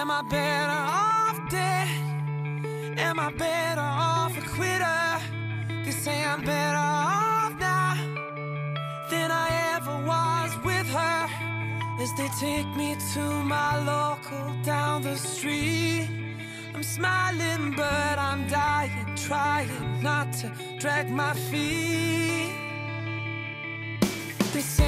Am I better off dead? Am I better off a quitter? They say I'm better off now than I ever was with her. As they take me to my local down the street, I'm smiling, but I'm dying, trying not to drag my feet. They say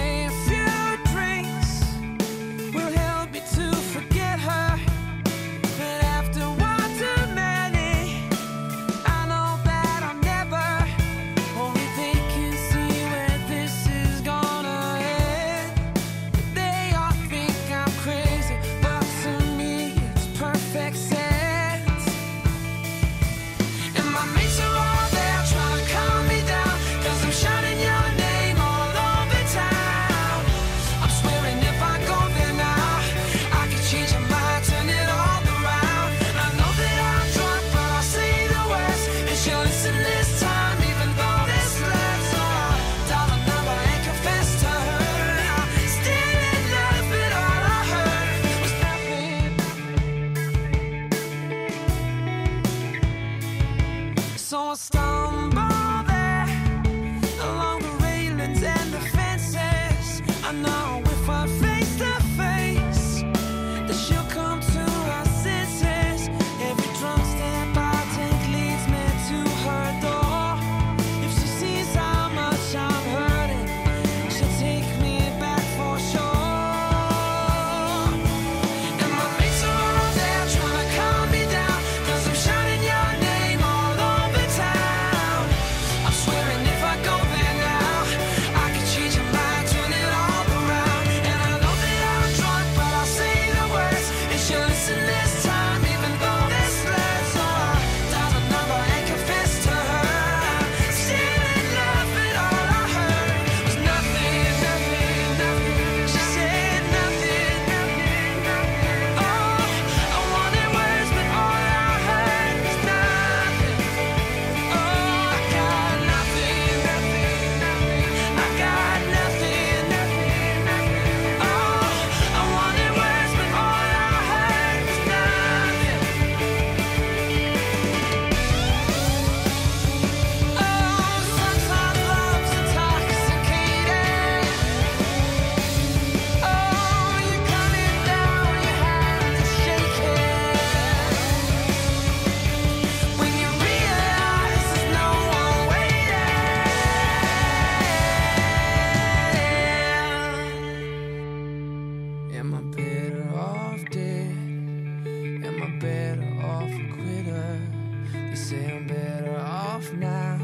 off now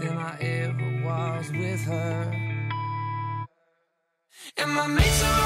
than I ever was with her. And my mates are.